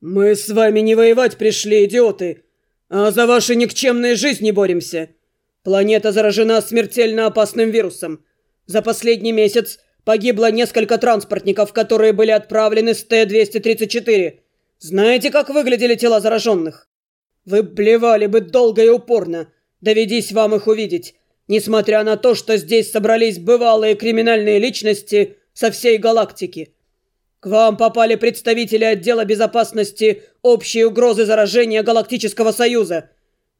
«Мы с вами не воевать пришли, идиоты, а за ваши никчемные жизни боремся. Планета заражена смертельно опасным вирусом. За последний месяц погибло несколько транспортников, которые были отправлены с Т-234. Знаете, как выглядели тела зараженных? Вы блевали бы долго и упорно, доведись вам их увидеть, несмотря на то, что здесь собрались бывалые криминальные личности со всей галактики. К вам попали представители отдела безопасности общей угрозы заражения Галактического Союза.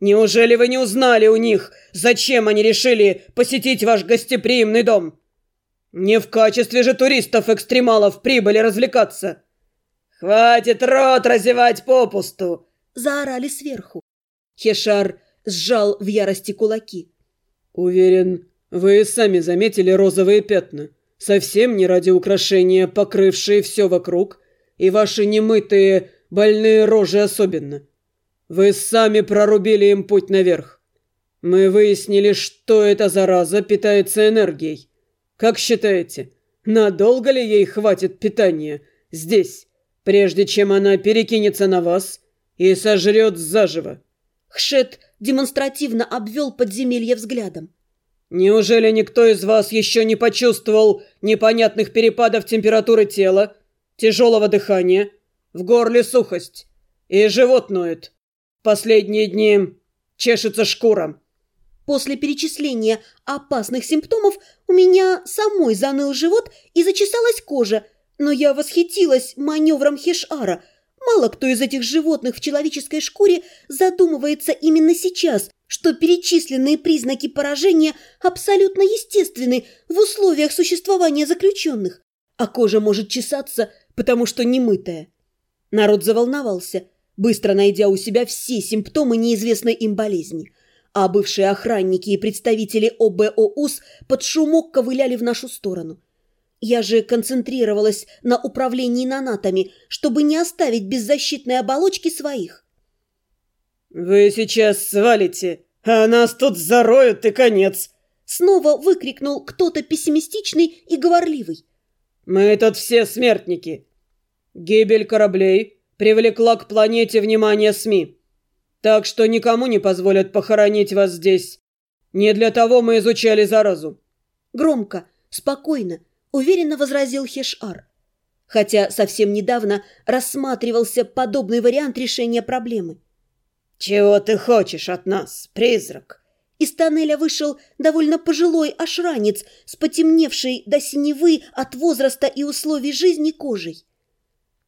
Неужели вы не узнали у них, зачем они решили посетить ваш гостеприимный дом? Не в качестве же туристов-экстремалов прибыли развлекаться. Хватит рот разевать попусту, заорали сверху. Хешар сжал в ярости кулаки. Уверен, вы сами заметили розовые пятна совсем не ради украшения, покрывшие все вокруг, и ваши немытые больные рожи особенно. Вы сами прорубили им путь наверх. Мы выяснили, что эта зараза питается энергией. Как считаете, надолго ли ей хватит питания здесь, прежде чем она перекинется на вас и сожрет заживо?» Хшет демонстративно обвел подземелье взглядом. Неужели никто из вас еще не почувствовал непонятных перепадов температуры тела, тяжелого дыхания, в горле сухость и живот ноет? Последние дни чешется шкура. После перечисления опасных симптомов у меня самой заныл живот и зачесалась кожа, но я восхитилась маневром Хешара. Мало кто из этих животных в человеческой шкуре задумывается именно сейчас, что перечисленные признаки поражения абсолютно естественны в условиях существования заключенных, а кожа может чесаться, потому что немытая. Народ заволновался, быстро найдя у себя все симптомы неизвестной им болезни, а бывшие охранники и представители ОБОУС под шумок ковыляли в нашу сторону. Я же концентрировалась на управлении нанатами, чтобы не оставить беззащитной оболочки своих. «Вы сейчас свалите, а нас тут зароют и конец!» Снова выкрикнул кто-то пессимистичный и говорливый. «Мы тут все смертники. Гибель кораблей привлекла к планете внимание СМИ. Так что никому не позволят похоронить вас здесь. Не для того мы изучали заразу». Громко, спокойно, уверенно возразил Хешар. Хотя совсем недавно рассматривался подобный вариант решения проблемы. «Чего ты хочешь от нас, призрак?» Из тоннеля вышел довольно пожилой ошранец с потемневшей до синевы от возраста и условий жизни кожей.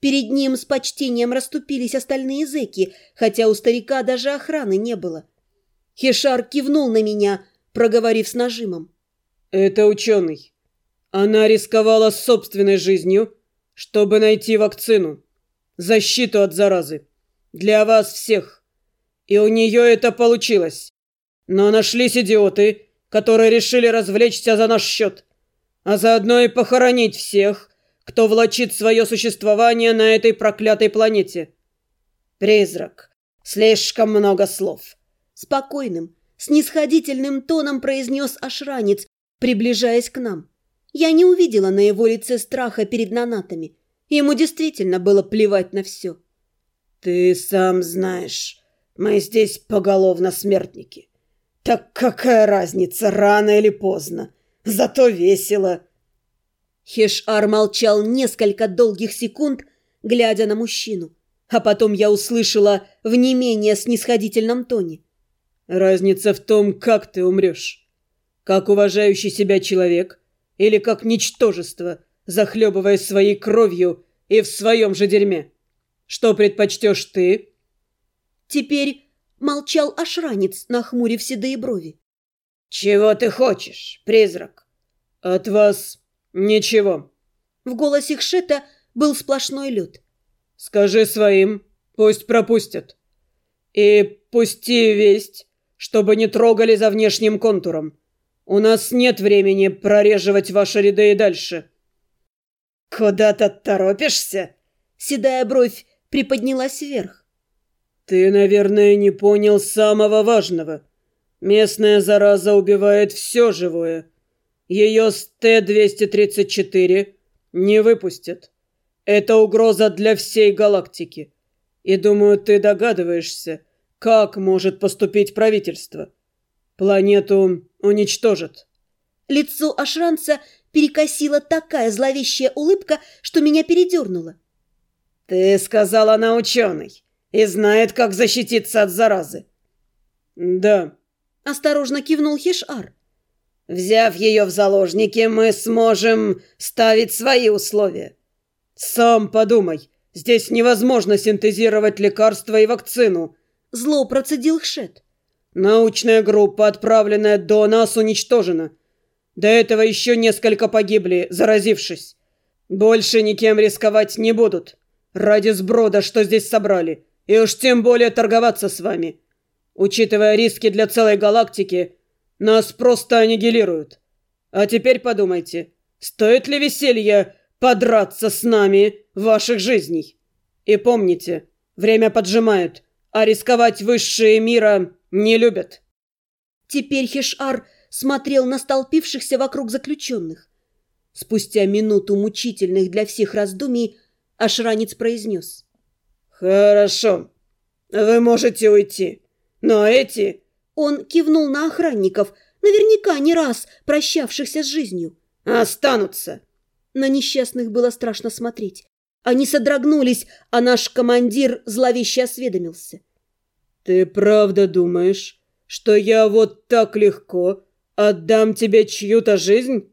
Перед ним с почтением расступились остальные зэки, хотя у старика даже охраны не было. Хешар кивнул на меня, проговорив с нажимом. «Это ученый. Она рисковала собственной жизнью, чтобы найти вакцину, защиту от заразы. Для вас всех и у нее это получилось. Но нашлись идиоты, которые решили развлечься за наш счет, а заодно и похоронить всех, кто влачит свое существование на этой проклятой планете. Призрак, слишком много слов. Спокойным, снисходительным тоном произнес ошранец, приближаясь к нам. Я не увидела на его лице страха перед нанатами. Ему действительно было плевать на все. «Ты сам знаешь, мы здесь поголовно смертники. Так какая разница, рано или поздно? Зато весело. Хешар молчал несколько долгих секунд, глядя на мужчину. А потом я услышала в не менее снисходительном тоне. «Разница в том, как ты умрешь. Как уважающий себя человек или как ничтожество, захлебываясь своей кровью и в своем же дерьме. Что предпочтешь ты?» Теперь молчал ошранец, нахмурив седые брови. «Чего ты хочешь, призрак?» «От вас ничего». В голосе Хшета был сплошной лед. «Скажи своим, пусть пропустят. И пусти весть, чтобы не трогали за внешним контуром. У нас нет времени прореживать ваши ряды и дальше». «Куда-то торопишься?» Седая бровь приподнялась вверх. «Ты, наверное, не понял самого важного. Местная зараза убивает все живое. Ее с Т-234 не выпустят. Это угроза для всей галактики. И думаю, ты догадываешься, как может поступить правительство. Планету уничтожат. Лицо Ашранца перекосила такая зловещая улыбка, что меня передернуло. «Ты сказала, она ученый и знает, как защититься от заразы». «Да», — осторожно кивнул Хешар. «Взяв ее в заложники, мы сможем ставить свои условия». «Сам подумай, здесь невозможно синтезировать лекарства и вакцину», — зло процедил Хшет. «Научная группа, отправленная до нас, уничтожена. До этого еще несколько погибли, заразившись. Больше никем рисковать не будут. Ради сброда, что здесь собрали. И уж тем более торговаться с вами. Учитывая риски для целой галактики, нас просто аннигилируют. А теперь подумайте, стоит ли веселье подраться с нами ваших жизней? И помните, время поджимает, а рисковать высшие мира не любят. Теперь Хишар смотрел на столпившихся вокруг заключенных. Спустя минуту мучительных для всех раздумий Ашранец произнес. «Хорошо, вы можете уйти, но эти...» Он кивнул на охранников, наверняка не раз прощавшихся с жизнью. «Останутся!» На несчастных было страшно смотреть. Они содрогнулись, а наш командир зловеще осведомился. «Ты правда думаешь, что я вот так легко «Отдам тебе чью-то жизнь?»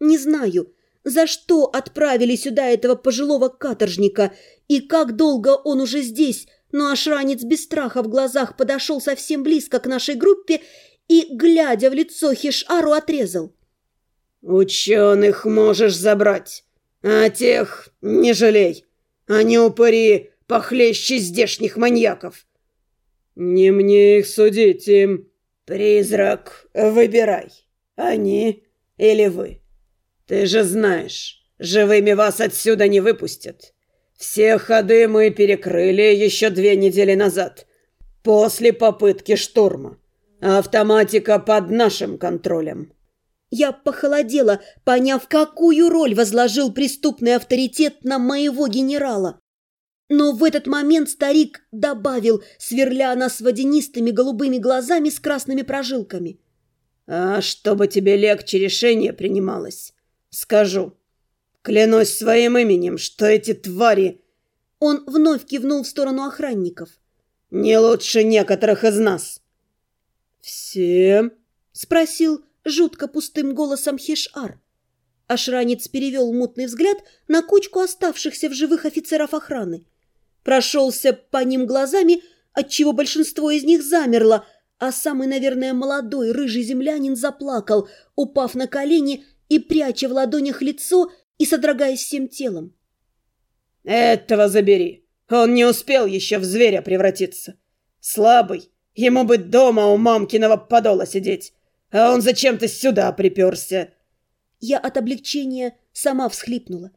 «Не знаю, за что отправили сюда этого пожилого каторжника и как долго он уже здесь, но ашранец без страха в глазах подошел совсем близко к нашей группе и, глядя в лицо Хишару, отрезал. «Ученых можешь забрать, а тех не жалей. Они упыри похлеще здешних маньяков». «Не мне их судить, им...» «Призрак, выбирай, они или вы. Ты же знаешь, живыми вас отсюда не выпустят. Все ходы мы перекрыли еще две недели назад, после попытки штурма. Автоматика под нашим контролем». Я похолодела, поняв, какую роль возложил преступный авторитет на моего генерала. Но в этот момент старик добавил, сверля нас водянистыми голубыми глазами с красными прожилками. «А чтобы тебе легче решение принималось, скажу. Клянусь своим именем, что эти твари...» Он вновь кивнул в сторону охранников. «Не лучше некоторых из нас». «Все?» — спросил жутко пустым голосом Хешар. Ашранец перевел мутный взгляд на кучку оставшихся в живых офицеров охраны прошелся по ним глазами, отчего большинство из них замерло, а самый, наверное, молодой рыжий землянин заплакал, упав на колени и пряча в ладонях лицо и содрогаясь всем телом. «Этого забери. Он не успел еще в зверя превратиться. Слабый. Ему бы дома у мамкиного подола сидеть. А он зачем-то сюда приперся». Я от облегчения сама всхлипнула.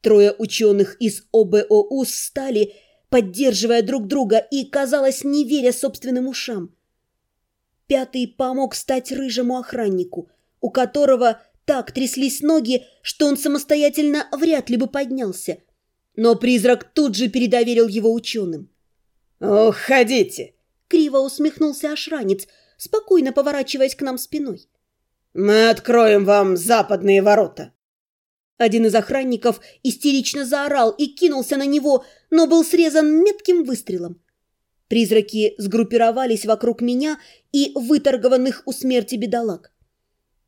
Трое ученых из ОБОУ встали, поддерживая друг друга и, казалось, не веря собственным ушам. Пятый помог стать рыжему охраннику, у которого так тряслись ноги, что он самостоятельно вряд ли бы поднялся. Но призрак тут же передоверил его ученым. «Уходите!» — криво усмехнулся ошранец, спокойно поворачиваясь к нам спиной. «Мы откроем вам западные ворота!» Один из охранников истерично заорал и кинулся на него, но был срезан метким выстрелом. Призраки сгруппировались вокруг меня и выторгованных у смерти бедолаг.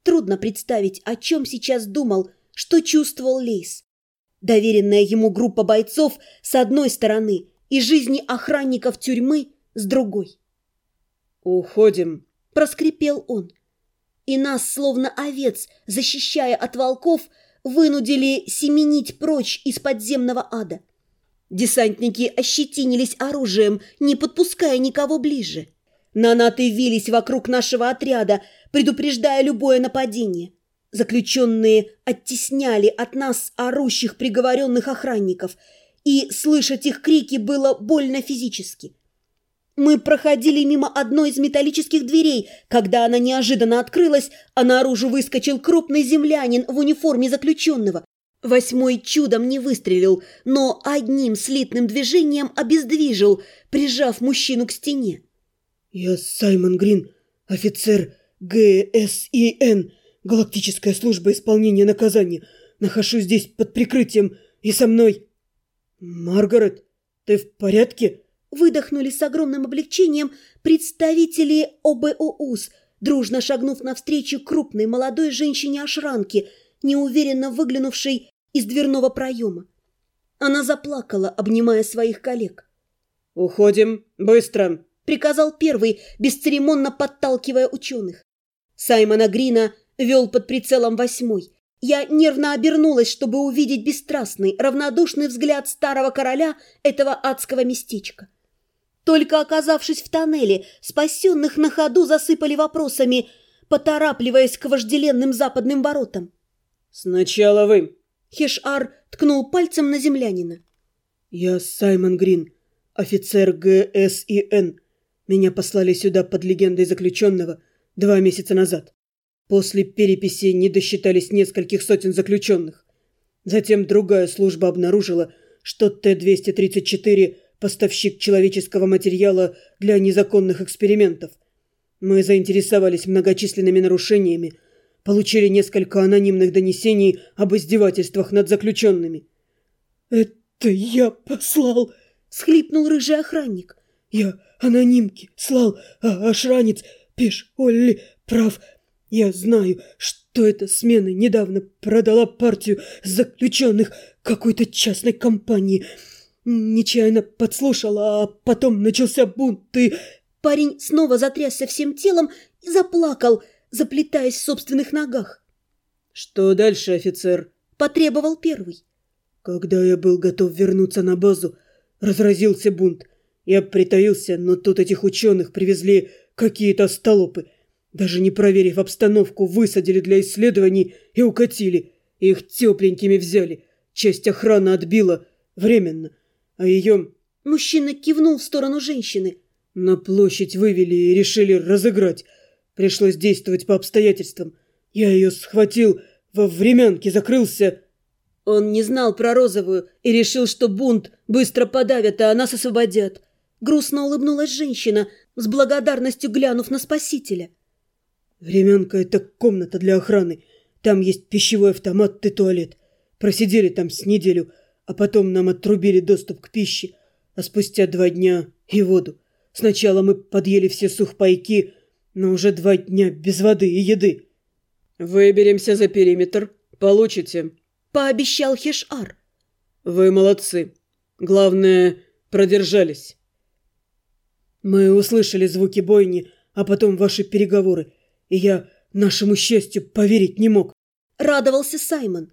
Трудно представить, о чем сейчас думал, что чувствовал Лейс. Доверенная ему группа бойцов с одной стороны и жизни охранников тюрьмы с другой. «Уходим», — проскрипел он. И нас, словно овец, защищая от волков, — вынудили семенить прочь из подземного ада. Десантники ощетинились оружием, не подпуская никого ближе. Нанаты вились вокруг нашего отряда, предупреждая любое нападение. Заключенные оттесняли от нас орущих приговоренных охранников, и слышать их крики было больно физически. Мы проходили мимо одной из металлических дверей, когда она неожиданно открылась, а наружу выскочил крупный землянин в униформе заключенного. Восьмой чудом не выстрелил, но одним слитным движением обездвижил, прижав мужчину к стене. «Я Саймон Грин, офицер ГСИН, Галактическая служба исполнения наказания. Нахожусь здесь под прикрытием, и со мной...» «Маргарет, ты в порядке?» Выдохнули с огромным облегчением представители ОБОУС, дружно шагнув навстречу крупной молодой женщине-ошранке, неуверенно выглянувшей из дверного проема. Она заплакала, обнимая своих коллег. «Уходим, быстро!» — приказал первый, бесцеремонно подталкивая ученых. Саймона Грина вел под прицелом восьмой. Я нервно обернулась, чтобы увидеть бесстрастный, равнодушный взгляд старого короля этого адского местечка. Только оказавшись в тоннеле, спасенных на ходу засыпали вопросами, поторапливаясь к вожделенным западным воротам. «Сначала вы!» Хешар ткнул пальцем на землянина. «Я Саймон Грин, офицер ГСИН. Меня послали сюда под легендой заключенного два месяца назад. После переписи не досчитались нескольких сотен заключенных. Затем другая служба обнаружила, что Т-234 – поставщик человеческого материала для незаконных экспериментов. Мы заинтересовались многочисленными нарушениями, получили несколько анонимных донесений об издевательствах над заключенными. «Это я послал!» – схлипнул рыжий охранник. «Я анонимки слал, а ошранец, пеш, Олли, прав – я знаю, что эта смена недавно продала партию заключенных какой-то частной компании. Нечаянно подслушала, а потом начался бунт и... Парень снова затрясся всем телом и заплакал, заплетаясь в собственных ногах. «Что дальше, офицер?» – потребовал первый. Когда я был готов вернуться на базу, разразился бунт. Я притаился, но тут этих ученых привезли какие-то столопы – даже не проверив обстановку, высадили для исследований и укатили. Их тепленькими взяли. Часть охраны отбила. Временно. А ее... Мужчина кивнул в сторону женщины. На площадь вывели и решили разыграть. Пришлось действовать по обстоятельствам. Я ее схватил, во времянке закрылся. Он не знал про розовую и решил, что бунт быстро подавят, а нас освободят. Грустно улыбнулась женщина, с благодарностью глянув на спасителя. «Временка — это комната для охраны. Там есть пищевой автомат и туалет. Просидели там с неделю, а потом нам отрубили доступ к пище, а спустя два дня и воду. Сначала мы подъели все сухпайки, но уже два дня без воды и еды». «Выберемся за периметр. Получите», — пообещал Хешар. «Вы молодцы. Главное, продержались». Мы услышали звуки бойни, а потом ваши переговоры и я нашему счастью поверить не мог. Радовался Саймон.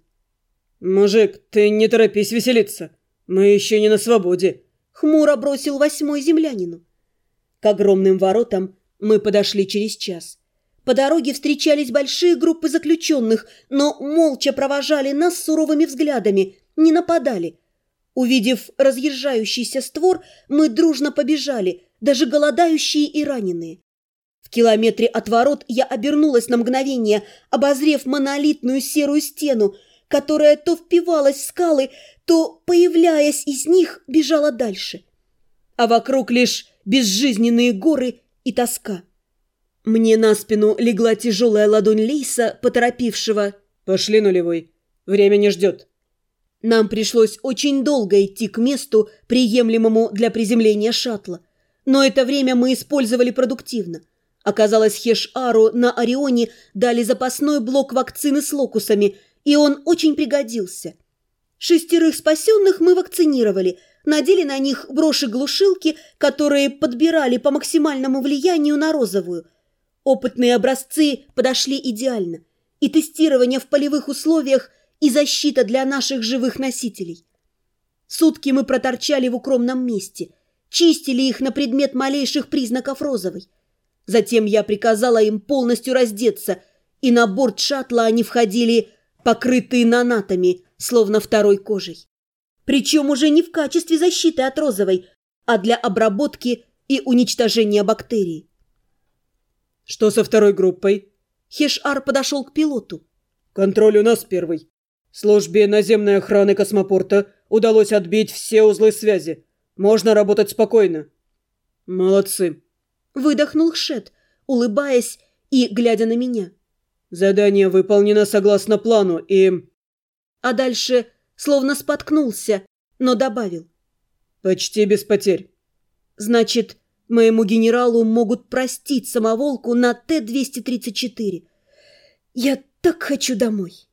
«Мужик, ты не торопись веселиться. Мы еще не на свободе», — хмуро бросил восьмой землянину. К огромным воротам мы подошли через час. По дороге встречались большие группы заключенных, но молча провожали нас суровыми взглядами, не нападали. Увидев разъезжающийся створ, мы дружно побежали, даже голодающие и раненые километре от ворот я обернулась на мгновение, обозрев монолитную серую стену, которая то впивалась в скалы, то, появляясь из них, бежала дальше. А вокруг лишь безжизненные горы и тоска. Мне на спину легла тяжелая ладонь Лейса, поторопившего. «Пошли, нулевой. Время не ждет». Нам пришлось очень долго идти к месту, приемлемому для приземления шаттла. Но это время мы использовали продуктивно – Оказалось, Хеш-Ару на Орионе дали запасной блок вакцины с локусами, и он очень пригодился. Шестерых спасенных мы вакцинировали, надели на них броши-глушилки, которые подбирали по максимальному влиянию на розовую. Опытные образцы подошли идеально. И тестирование в полевых условиях, и защита для наших живых носителей. Сутки мы проторчали в укромном месте, чистили их на предмет малейших признаков розовой. Затем я приказала им полностью раздеться, и на борт шаттла они входили, покрытые нанатами, словно второй кожей. Причем уже не в качестве защиты от розовой, а для обработки и уничтожения бактерий. «Что со второй группой?» Хешар подошел к пилоту. «Контроль у нас первый. Службе наземной охраны космопорта удалось отбить все узлы связи. Можно работать спокойно. Молодцы. Выдохнул Хшет, улыбаясь и глядя на меня. Задание выполнено согласно плану и... А дальше словно споткнулся, но добавил. Почти без потерь. Значит, моему генералу могут простить самоволку на Т-234. Я так хочу домой.